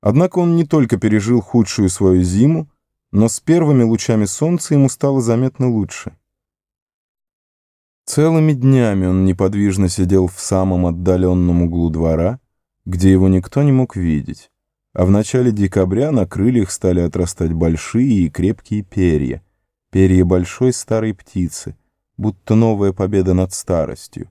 Однако он не только пережил худшую свою зиму, но с первыми лучами солнца ему стало заметно лучше. Целыми днями он неподвижно сидел в самом отдаленном углу двора, где его никто не мог видеть, а в начале декабря на крыльях стали отрастать большие и крепкие перья, перья большой старой птицы, будто новая победа над старостью.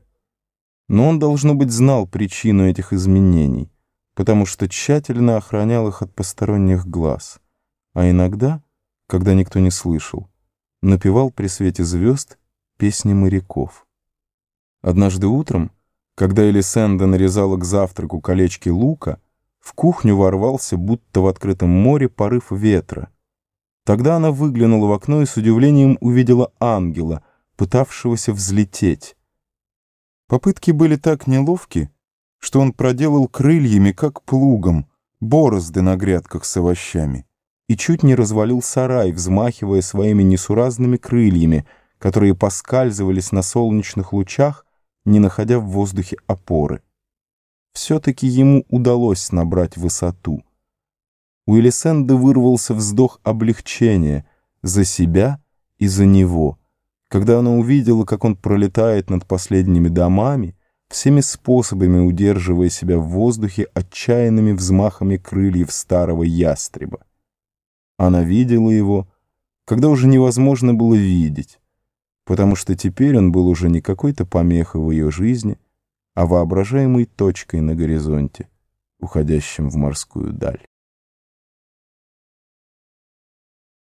Но он, должно быть, знал причину этих изменений, потому что тщательно охранял их от посторонних глаз, а иногда, когда никто не слышал, напевал при свете звезд песни моряков. Однажды утром, когда Элисенда нарезала к завтраку колечки лука, в кухню ворвался, будто в открытом море, порыв ветра. Тогда она выглянула в окно и с удивлением увидела ангела, пытавшегося взлететь. Попытки были так неловки, что он проделал крыльями, как плугом, борозды на грядках с овощами, и чуть не развалил сарай, взмахивая своими несуразными крыльями, которые поскальзывались на солнечных лучах, не находя в воздухе опоры. Все-таки ему удалось набрать высоту. У Элисенды вырвался вздох облегчения за себя и за него, когда она увидела, как он пролетает над последними домами, всеми способами удерживая себя в воздухе отчаянными взмахами крыльев старого ястреба. Она видела его, когда уже невозможно было видеть, потому что теперь он был уже не какой-то помехой в ее жизни, а воображаемой точкой на горизонте, уходящим в морскую даль.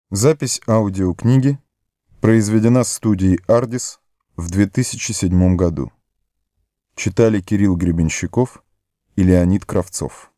Запись аудиокниги произведена студией «Ардис» в 2007 году. Читали Кирилл Гребенщиков и Леонид Кравцов.